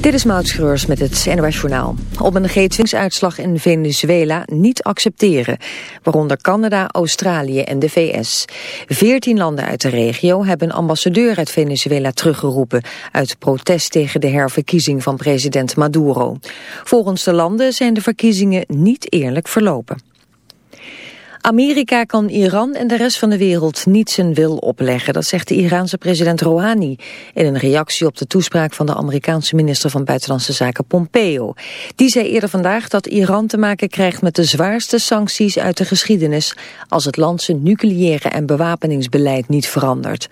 Dit is Maud met het NOS Journaal. Op een G20-uitslag in Venezuela niet accepteren. Waaronder Canada, Australië en de VS. Veertien landen uit de regio hebben ambassadeur uit Venezuela teruggeroepen... uit protest tegen de herverkiezing van president Maduro. Volgens de landen zijn de verkiezingen niet eerlijk verlopen. Amerika kan Iran en de rest van de wereld niet zijn wil opleggen. Dat zegt de Iraanse president Rouhani in een reactie op de toespraak van de Amerikaanse minister van Buitenlandse Zaken Pompeo. Die zei eerder vandaag dat Iran te maken krijgt met de zwaarste sancties uit de geschiedenis als het land zijn nucleaire en bewapeningsbeleid niet verandert.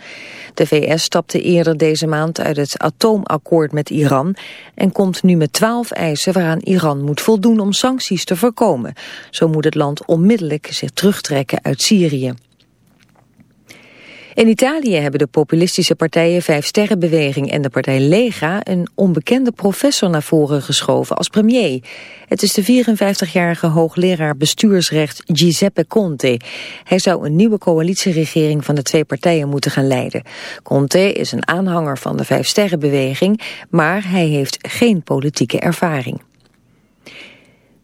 De VS stapte eerder deze maand uit het atoomakkoord met Iran en komt nu met twaalf eisen waaraan Iran moet voldoen om sancties te voorkomen. Zo moet het land onmiddellijk zich terugtrekken uit Syrië. In Italië hebben de populistische partijen Vijf Sterrenbeweging en de partij Lega een onbekende professor naar voren geschoven als premier. Het is de 54-jarige hoogleraar bestuursrecht Giuseppe Conte. Hij zou een nieuwe coalitieregering van de twee partijen moeten gaan leiden. Conte is een aanhanger van de Vijf Sterrenbeweging, maar hij heeft geen politieke ervaring.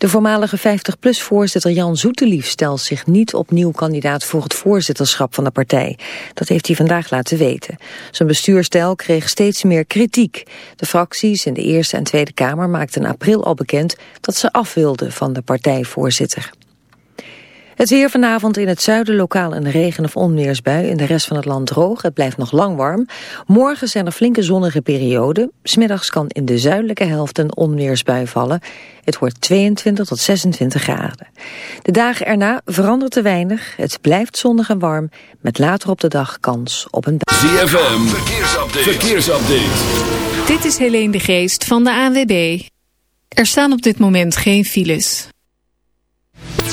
De voormalige 50PLUS-voorzitter Jan Zoetelief stelt zich niet opnieuw kandidaat voor het voorzitterschap van de partij. Dat heeft hij vandaag laten weten. Zijn bestuurstijl kreeg steeds meer kritiek. De fracties in de Eerste en Tweede Kamer maakten in april al bekend dat ze af wilden van de partijvoorzitter. Het weer vanavond in het zuiden lokaal een regen- of onweersbui. In de rest van het land droog. Het blijft nog lang warm. Morgen zijn er flinke zonnige perioden. Smiddags kan in de zuidelijke helft een onweersbui vallen. Het wordt 22 tot 26 graden. De dagen erna verandert te weinig. Het blijft zonnig en warm. Met later op de dag kans op een bui. ZFM, verkeersupdate. verkeersupdate. Dit is Helene de Geest van de ANWB. Er staan op dit moment geen files.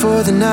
For the night.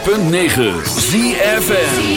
106.9 ZFM.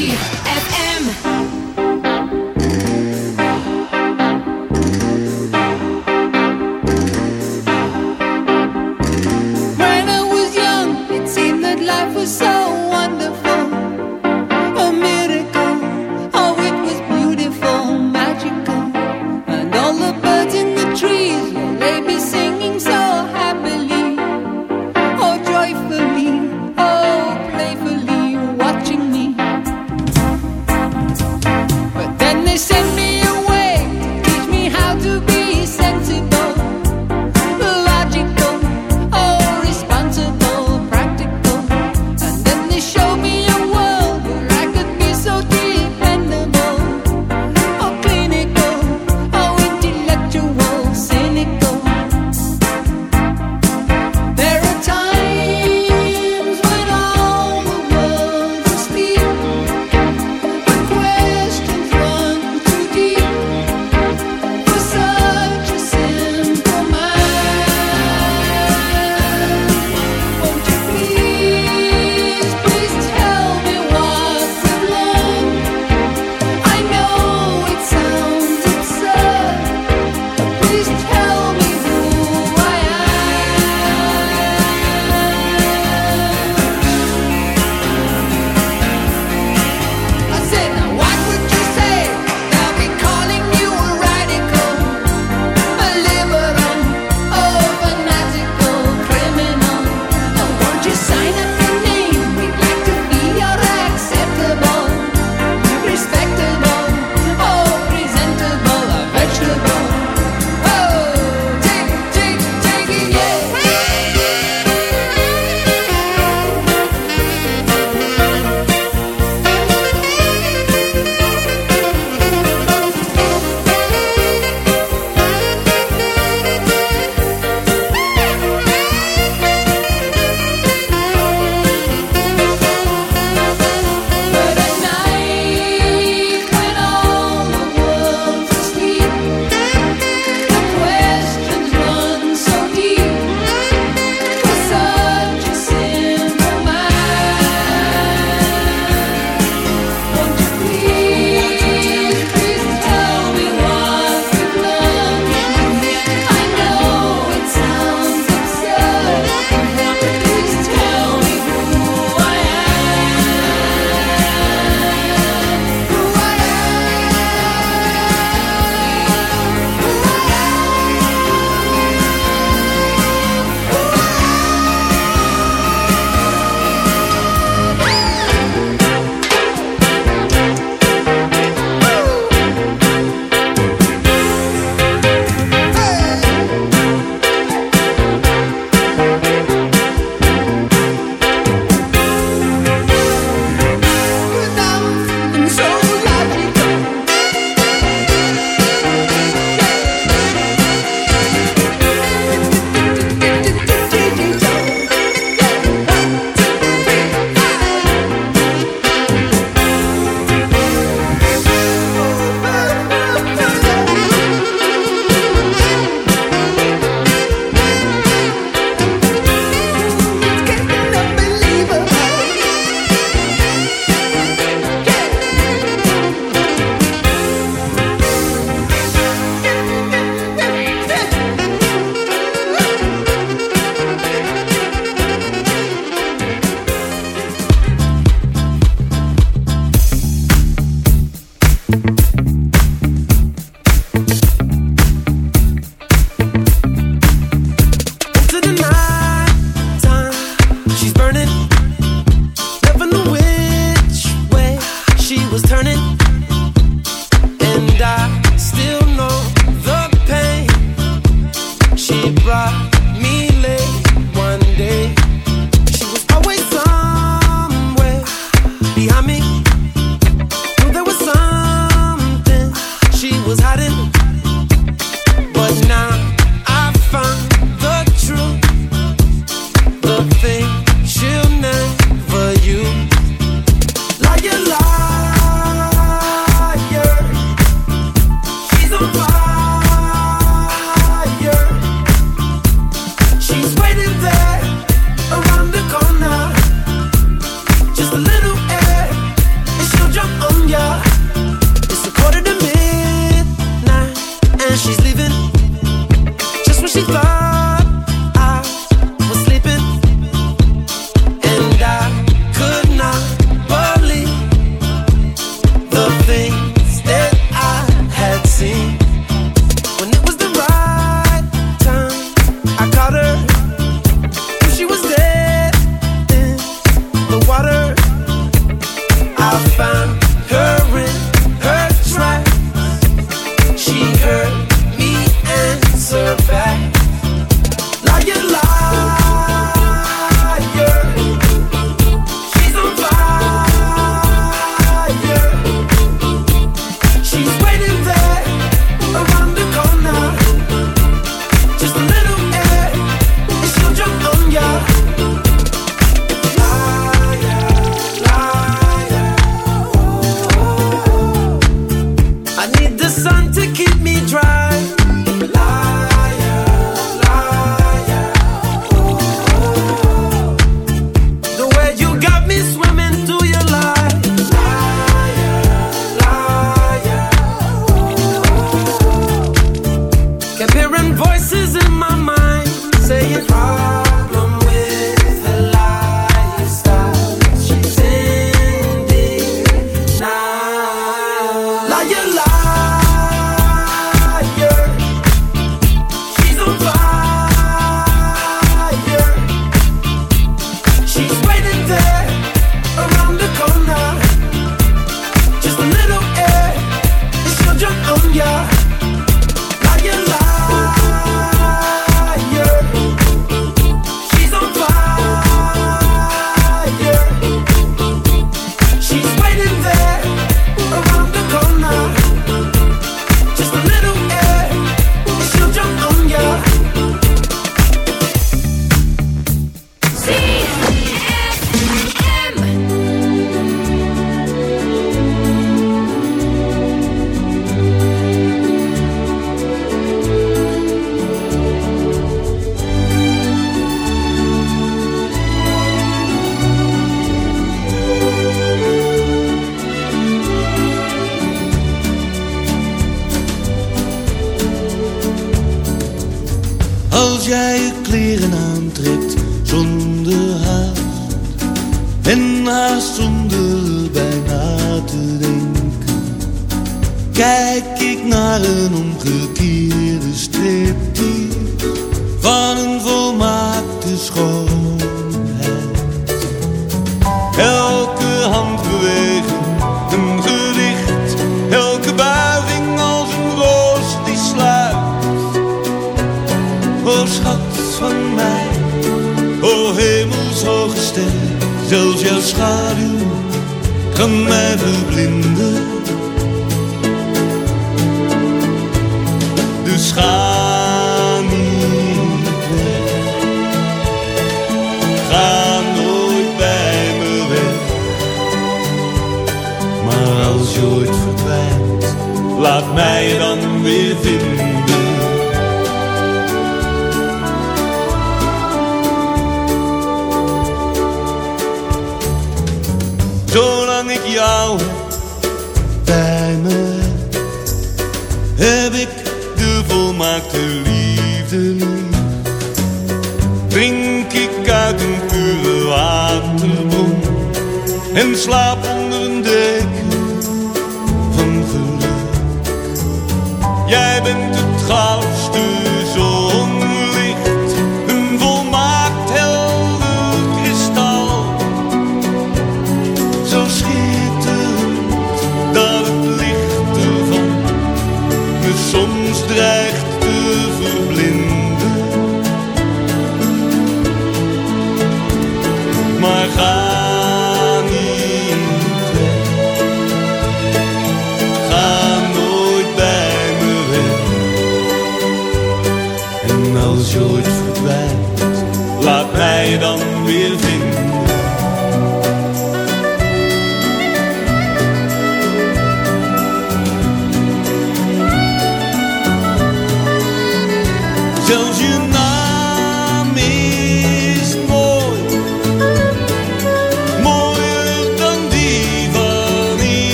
Schitterend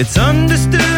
It's understood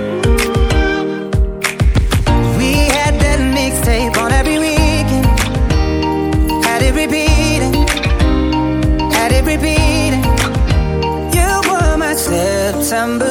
December.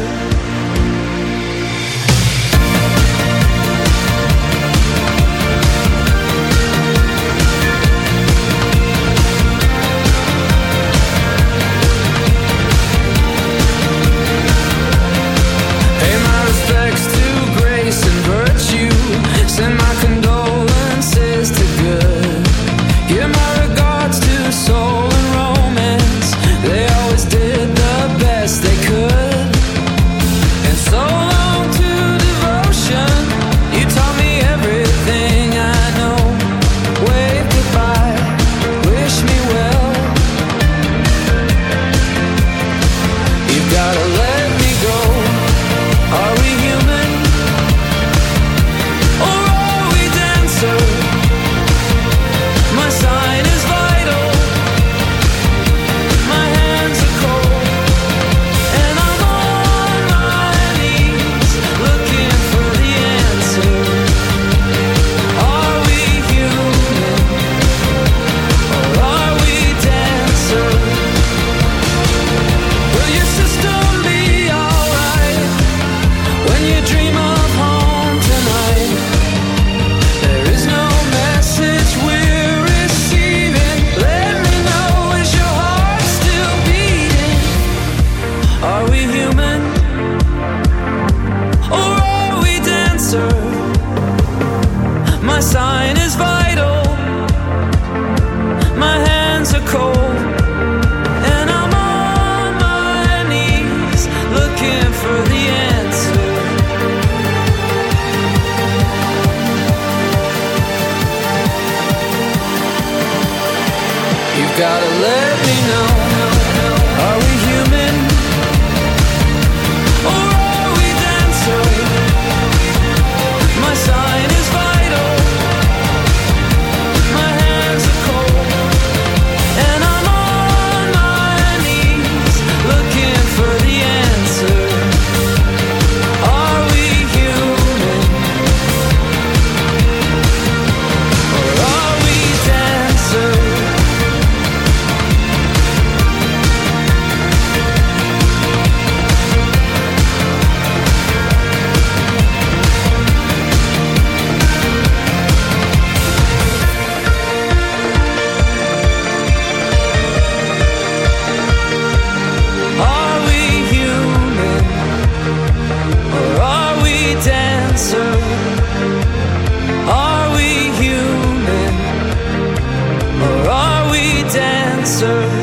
answer.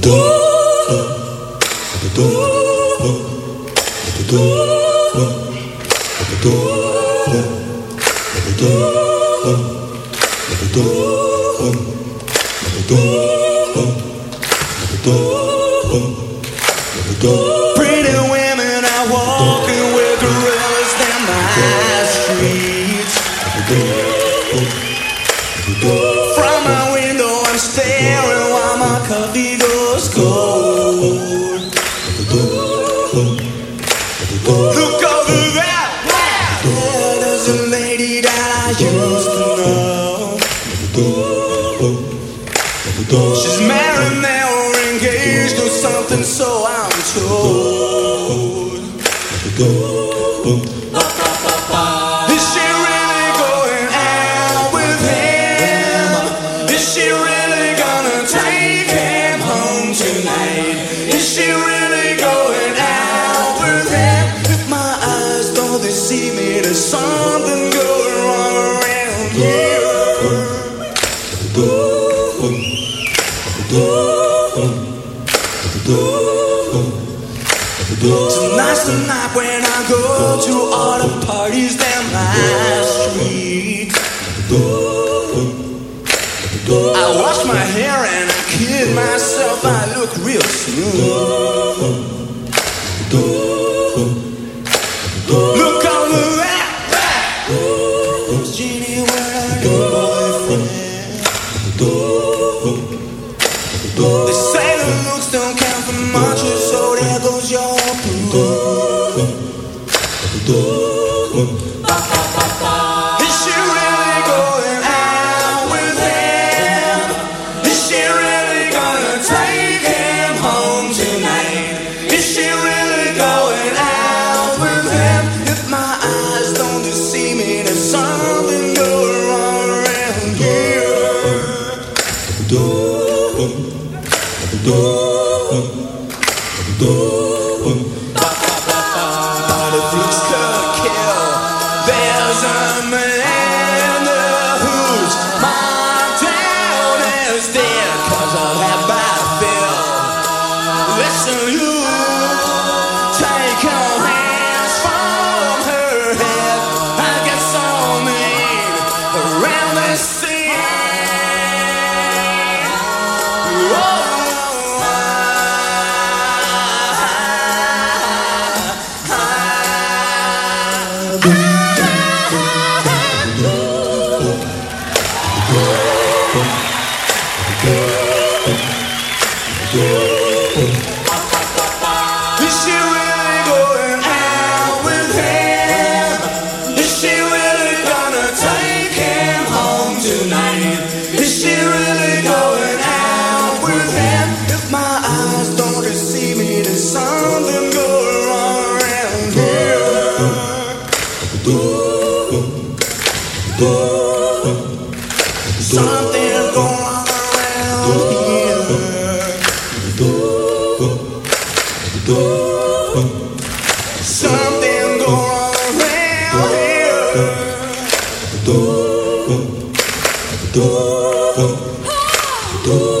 두둥 Is ZFM.